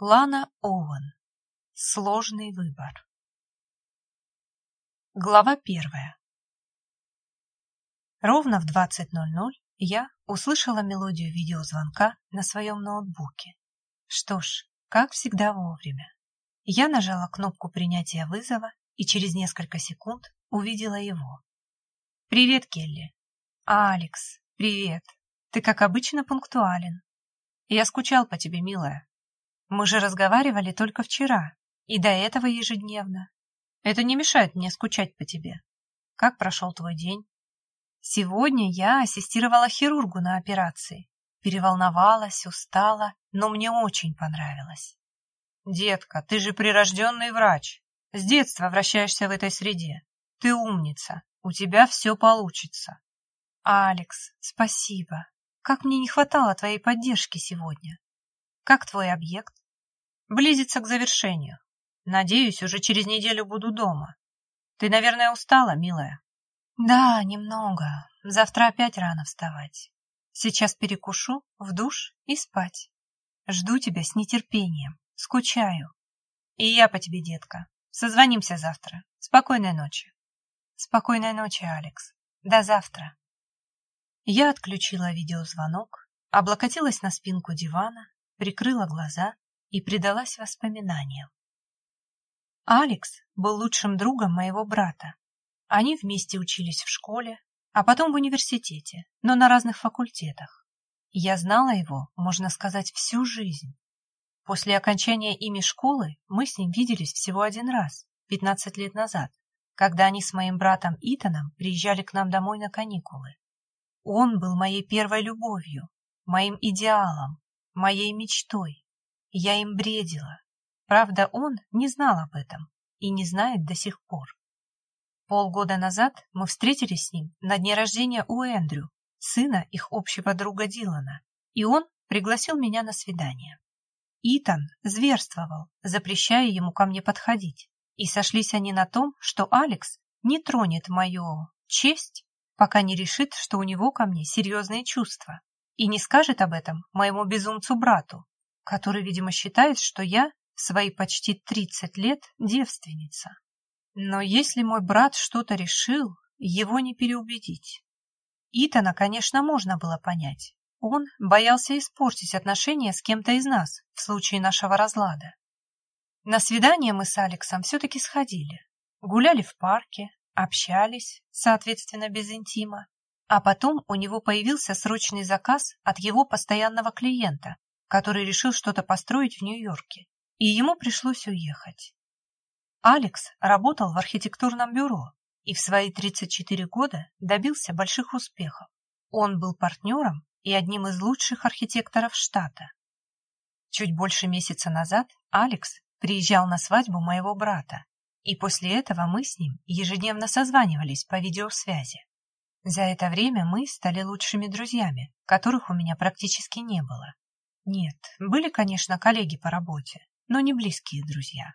Лана Оуэн. Сложный выбор. Глава первая. Ровно в 20.00 я услышала мелодию видеозвонка на своем ноутбуке. Что ж, как всегда вовремя. Я нажала кнопку принятия вызова и через несколько секунд увидела его. «Привет, Келли». «Алекс, привет. Ты, как обычно, пунктуален. Я скучал по тебе, милая. Мы же разговаривали только вчера, и до этого ежедневно. Это не мешает мне скучать по тебе. Как прошел твой день? Сегодня я ассистировала хирургу на операции. Переволновалась, устала, но мне очень понравилось. Детка, ты же прирожденный врач. С детства вращаешься в этой среде. Ты умница. У тебя все получится. Алекс, спасибо. Как мне не хватало твоей поддержки сегодня. Как твой объект? Близится к завершению. Надеюсь, уже через неделю буду дома. Ты, наверное, устала, милая? Да, немного. Завтра опять рано вставать. Сейчас перекушу, в душ и спать. Жду тебя с нетерпением. Скучаю. И я по тебе, детка. Созвонимся завтра. Спокойной ночи. Спокойной ночи, Алекс. До завтра. Я отключила видеозвонок, облокотилась на спинку дивана, прикрыла глаза и предалась воспоминаниям. Алекс был лучшим другом моего брата. Они вместе учились в школе, а потом в университете, но на разных факультетах. Я знала его, можно сказать, всю жизнь. После окончания ими школы мы с ним виделись всего один раз, 15 лет назад, когда они с моим братом Итаном приезжали к нам домой на каникулы. Он был моей первой любовью, моим идеалом, моей мечтой. Я им бредила, Правда, он не знал об этом и не знает до сих пор. Полгода назад мы встретились с ним на дне рождения у Эндрю, сына их общего друга Дилана, и он пригласил меня на свидание. Итан зверствовал, запрещая ему ко мне подходить, и сошлись они на том, что Алекс не тронет мою честь, пока не решит, что у него ко мне серьезные чувства, и не скажет об этом моему безумцу-брату, который, видимо, считает, что я в свои почти тридцать лет девственница. Но если мой брат что-то решил, его не переубедить. Итана, конечно, можно было понять. Он боялся испортить отношения с кем-то из нас в случае нашего разлада. На свидание мы с Алексом все-таки сходили. Гуляли в парке, общались, соответственно, без интима. А потом у него появился срочный заказ от его постоянного клиента, который решил что-то построить в Нью-Йорке и ему пришлось уехать. Алекс работал в архитектурном бюро и в свои 34 года добился больших успехов. Он был партнером и одним из лучших архитекторов штата. Чуть больше месяца назад Алекс приезжал на свадьбу моего брата, и после этого мы с ним ежедневно созванивались по видеосвязи. За это время мы стали лучшими друзьями, которых у меня практически не было. Нет, были, конечно, коллеги по работе, но не близкие друзья.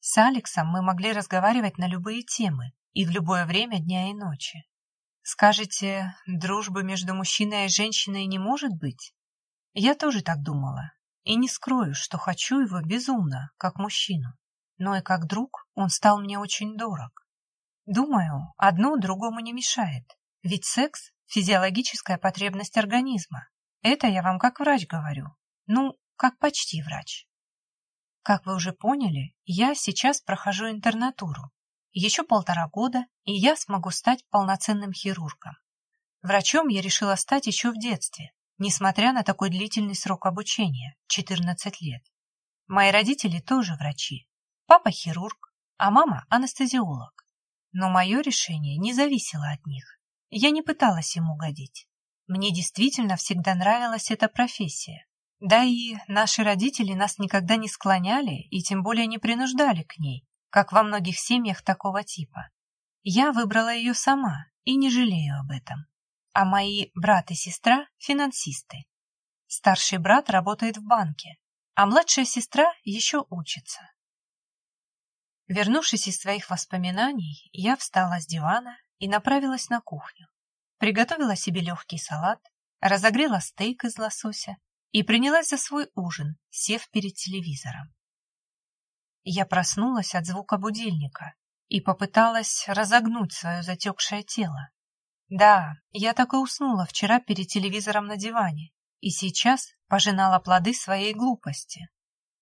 С Алексом мы могли разговаривать на любые темы и в любое время дня и ночи. Скажете, дружбы между мужчиной и женщиной не может быть? Я тоже так думала. И не скрою, что хочу его безумно, как мужчину. Но и как друг он стал мне очень дорог. Думаю, одно другому не мешает. Ведь секс – физиологическая потребность организма. Это я вам как врач говорю. Ну, как почти врач. Как вы уже поняли, я сейчас прохожу интернатуру. Еще полтора года, и я смогу стать полноценным хирургом. Врачом я решила стать еще в детстве, несмотря на такой длительный срок обучения – 14 лет. Мои родители тоже врачи. Папа хирург, а мама анестезиолог. Но мое решение не зависело от них. Я не пыталась им угодить. Мне действительно всегда нравилась эта профессия. Да и наши родители нас никогда не склоняли и тем более не принуждали к ней, как во многих семьях такого типа. Я выбрала ее сама и не жалею об этом. А мои брат и сестра – финансисты. Старший брат работает в банке, а младшая сестра еще учится. Вернувшись из своих воспоминаний, я встала с дивана и направилась на кухню. Приготовила себе легкий салат, разогрела стейк из лосося и принялась за свой ужин, сев перед телевизором. Я проснулась от звука будильника и попыталась разогнуть свое затекшее тело. Да, я так и уснула вчера перед телевизором на диване и сейчас пожинала плоды своей глупости.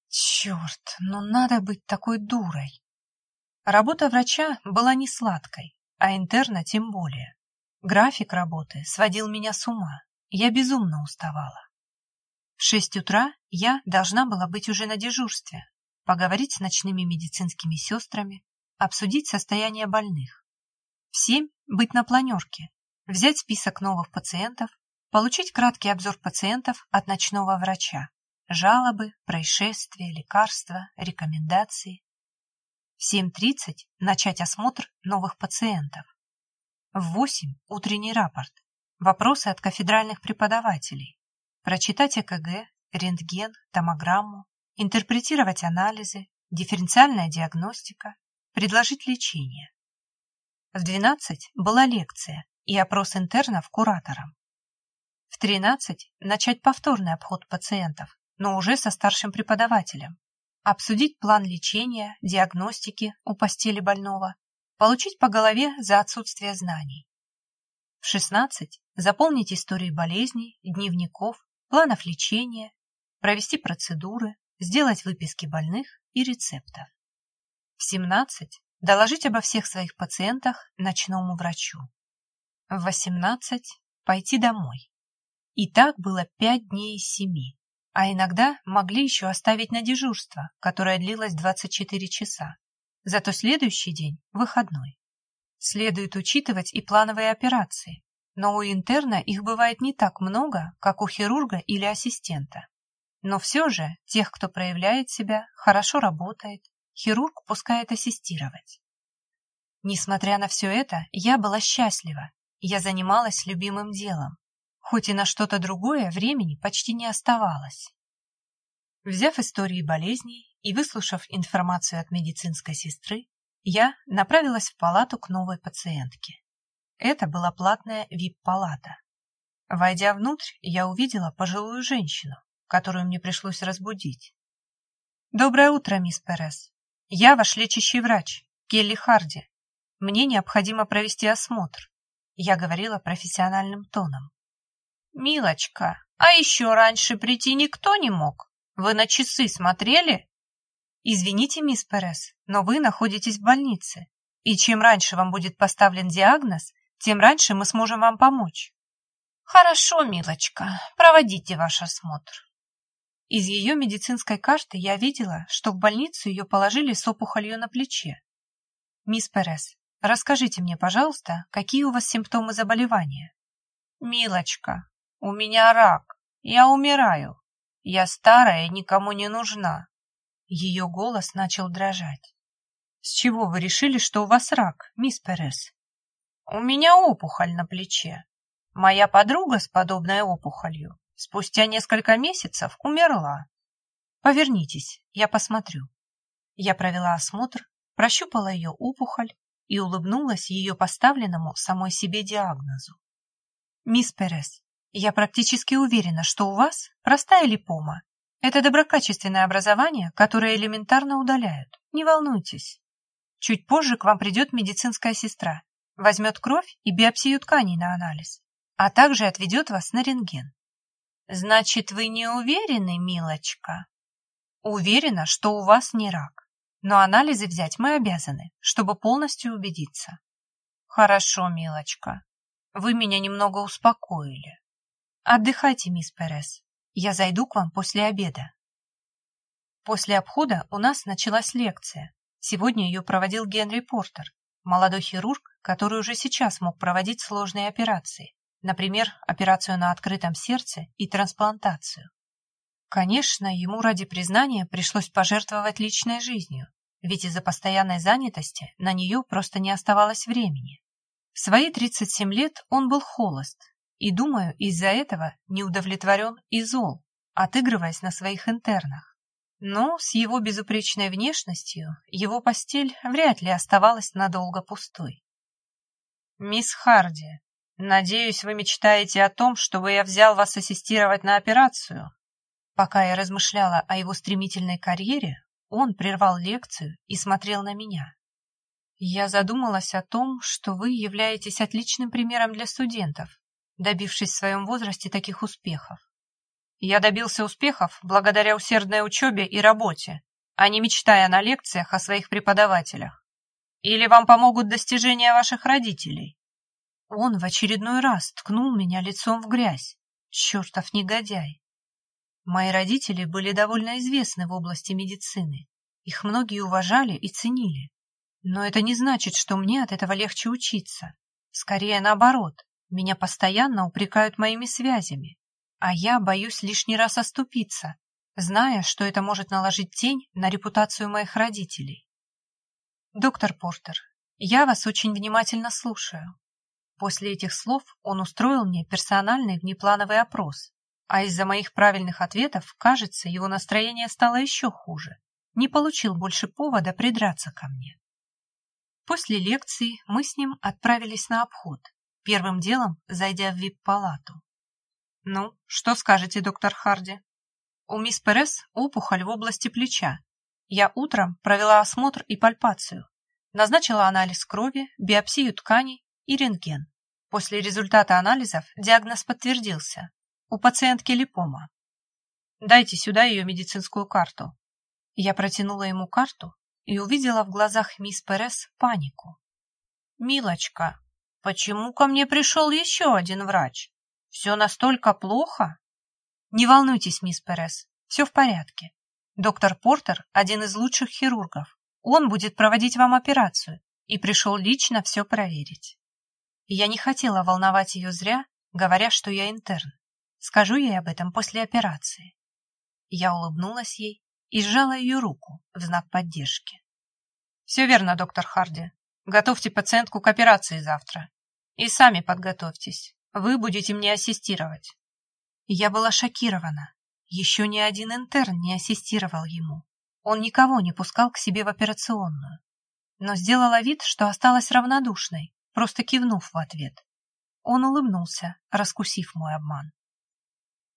Черт, ну надо быть такой дурой. Работа врача была не сладкой, а интерна тем более. График работы сводил меня с ума, я безумно уставала. В шесть утра я должна была быть уже на дежурстве, поговорить с ночными медицинскими сестрами, обсудить состояние больных. В семь быть на планерке, взять список новых пациентов, получить краткий обзор пациентов от ночного врача, жалобы, происшествия, лекарства, рекомендации. В 7.30 начать осмотр новых пациентов. В 8 утренний рапорт, вопросы от кафедральных преподавателей, прочитать ЭКГ, рентген, томограмму, интерпретировать анализы, дифференциальная диагностика, предложить лечение. В 12 была лекция и опрос интернов куратором. В 13 начать повторный обход пациентов, но уже со старшим преподавателем, обсудить план лечения, диагностики у постели больного, получить по голове за отсутствие знаний. В 16 заполнить истории болезней, дневников, планов лечения, провести процедуры, сделать выписки больных и рецептов. В 17 доложить обо всех своих пациентах ночному врачу. В 18 пойти домой. И так было пять дней из семи, а иногда могли еще оставить на дежурство, которое длилось 24 часа. Зато следующий день – выходной. Следует учитывать и плановые операции, но у интерна их бывает не так много, как у хирурга или ассистента. Но все же тех, кто проявляет себя, хорошо работает, хирург пускает ассистировать. Несмотря на все это, я была счастлива. Я занималась любимым делом. Хоть и на что-то другое времени почти не оставалось. Взяв истории болезней и выслушав информацию от медицинской сестры, я направилась в палату к новой пациентке. Это была платная вип-палата. Войдя внутрь, я увидела пожилую женщину, которую мне пришлось разбудить. «Доброе утро, мисс Перес. Я ваш лечащий врач, Келли Харди. Мне необходимо провести осмотр». Я говорила профессиональным тоном. «Милочка, а еще раньше прийти никто не мог? Вы на часы смотрели?» «Извините, мисс Перес, но вы находитесь в больнице, и чем раньше вам будет поставлен диагноз, тем раньше мы сможем вам помочь». «Хорошо, милочка, проводите ваш осмотр». Из ее медицинской карты я видела, что в больницу ее положили с опухолью на плече. «Мисс Перес, расскажите мне, пожалуйста, какие у вас симптомы заболевания?» «Милочка, у меня рак. Я умираю. Я старая и никому не нужна». Ее голос начал дрожать. «С чего вы решили, что у вас рак, мисс Перес?» «У меня опухоль на плече. Моя подруга с подобной опухолью спустя несколько месяцев умерла. Повернитесь, я посмотрю. Я провела осмотр, прощупала ее опухоль и улыбнулась ее поставленному самой себе диагнозу. Мисс Перес, я практически уверена, что у вас простая липома. Это доброкачественное образование, которое элементарно удаляют. Не волнуйтесь. Чуть позже к вам придет медицинская сестра, возьмет кровь и биопсию тканей на анализ, а также отведет вас на рентген. Значит, вы не уверены, милочка? Уверена, что у вас не рак. Но анализы взять мы обязаны, чтобы полностью убедиться. Хорошо, милочка. Вы меня немного успокоили. Отдыхайте, мисс Перес. Я зайду к вам после обеда. После обхода у нас началась лекция. Сегодня ее проводил Генри Портер, молодой хирург, который уже сейчас мог проводить сложные операции. Например, операцию на открытом сердце и трансплантацию. Конечно, ему ради признания пришлось пожертвовать личной жизнью, ведь из-за постоянной занятости на нее просто не оставалось времени. В свои 37 лет он был холост, и, думаю, из-за этого не удовлетворен и зол, отыгрываясь на своих интернах. Но с его безупречной внешностью его постель вряд ли оставалась надолго пустой. «Мисс Харди, «Надеюсь, вы мечтаете о том, чтобы я взял вас ассистировать на операцию?» Пока я размышляла о его стремительной карьере, он прервал лекцию и смотрел на меня. Я задумалась о том, что вы являетесь отличным примером для студентов, добившись в своем возрасте таких успехов. Я добился успехов благодаря усердной учебе и работе, а не мечтая на лекциях о своих преподавателях. Или вам помогут достижения ваших родителей? Он в очередной раз ткнул меня лицом в грязь. Чертов негодяй. Мои родители были довольно известны в области медицины. Их многие уважали и ценили. Но это не значит, что мне от этого легче учиться. Скорее наоборот, меня постоянно упрекают моими связями, а я боюсь лишний раз оступиться, зная, что это может наложить тень на репутацию моих родителей. Доктор Портер, я вас очень внимательно слушаю. После этих слов он устроил мне персональный внеплановый опрос, а из-за моих правильных ответов, кажется, его настроение стало еще хуже. Не получил больше повода придраться ко мне. После лекции мы с ним отправились на обход, первым делом зайдя в вип-палату. «Ну, что скажете, доктор Харди?» «У мисс Перес опухоль в области плеча. Я утром провела осмотр и пальпацию, назначила анализ крови, биопсию тканей и рентген. После результата анализов диагноз подтвердился. У пациентки липома. Дайте сюда ее медицинскую карту. Я протянула ему карту, и увидела в глазах мисс Перес панику. «Милочка, почему ко мне пришел еще один врач? Все настолько плохо?» «Не волнуйтесь, мисс Перес, все в порядке. Доктор Портер – один из лучших хирургов. Он будет проводить вам операцию и пришел лично все проверить». Я не хотела волновать ее зря, говоря, что я интерн. Скажу ей об этом после операции. Я улыбнулась ей и сжала ее руку в знак поддержки. «Все верно, доктор Харди. Готовьте пациентку к операции завтра. И сами подготовьтесь. Вы будете мне ассистировать». Я была шокирована. Еще ни один интерн не ассистировал ему. Он никого не пускал к себе в операционную. Но сделала вид, что осталась равнодушной, просто кивнув в ответ. Он улыбнулся, раскусив мой обман.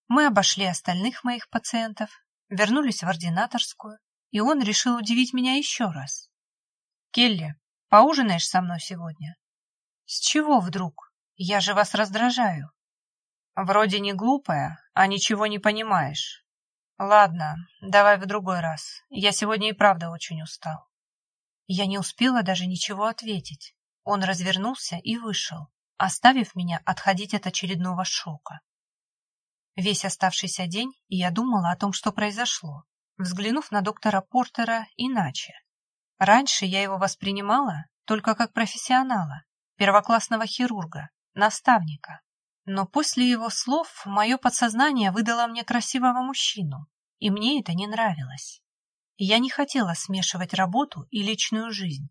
Мы обошли остальных моих пациентов, вернулись в ординаторскую, и он решил удивить меня еще раз. «Келли, поужинаешь со мной сегодня?» «С чего вдруг? Я же вас раздражаю». «Вроде не глупая, а ничего не понимаешь. Ладно, давай в другой раз. Я сегодня и правда очень устал». Я не успела даже ничего ответить. Он развернулся и вышел, оставив меня отходить от очередного шока. Весь оставшийся день я думала о том, что произошло, взглянув на доктора Портера иначе. Раньше я его воспринимала только как профессионала, первоклассного хирурга, наставника. Но после его слов мое подсознание выдало мне красивого мужчину, и мне это не нравилось. Я не хотела смешивать работу и личную жизнь,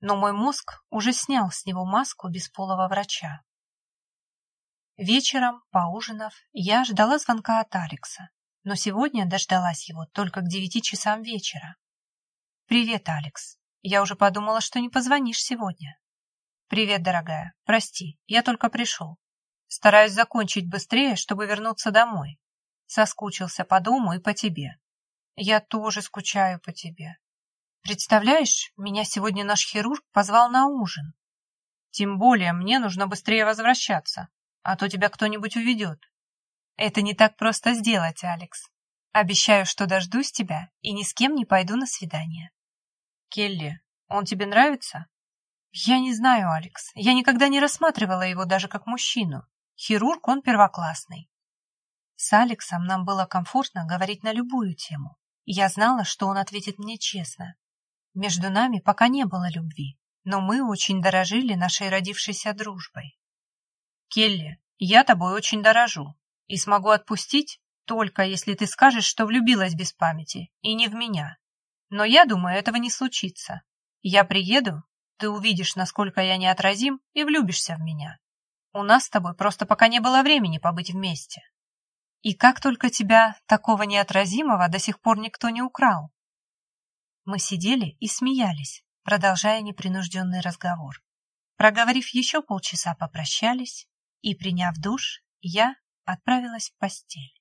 но мой мозг уже снял с него маску бесполого врача. Вечером, поужинав, я ждала звонка от Алекса, но сегодня дождалась его только к девяти часам вечера. «Привет, Алекс. Я уже подумала, что не позвонишь сегодня». «Привет, дорогая. Прости, я только пришел. Стараюсь закончить быстрее, чтобы вернуться домой. Соскучился по дому и по тебе. Я тоже скучаю по тебе. Представляешь, меня сегодня наш хирург позвал на ужин. Тем более мне нужно быстрее возвращаться а то тебя кто-нибудь уведет. Это не так просто сделать, Алекс. Обещаю, что дождусь тебя и ни с кем не пойду на свидание. Келли, он тебе нравится? Я не знаю, Алекс. Я никогда не рассматривала его даже как мужчину. Хирург он первоклассный. С Алексом нам было комфортно говорить на любую тему. Я знала, что он ответит мне честно. Между нами пока не было любви, но мы очень дорожили нашей родившейся дружбой. Келли, я тобой очень дорожу и смогу отпустить, только если ты скажешь, что влюбилась без памяти, и не в меня. Но я думаю, этого не случится. Я приеду, ты увидишь, насколько я неотразим, и влюбишься в меня. У нас с тобой просто пока не было времени побыть вместе. И как только тебя, такого неотразимого, до сих пор никто не украл. Мы сидели и смеялись, продолжая непринужденный разговор. Проговорив еще полчаса, попрощались, и, приняв душ, я отправилась в постель.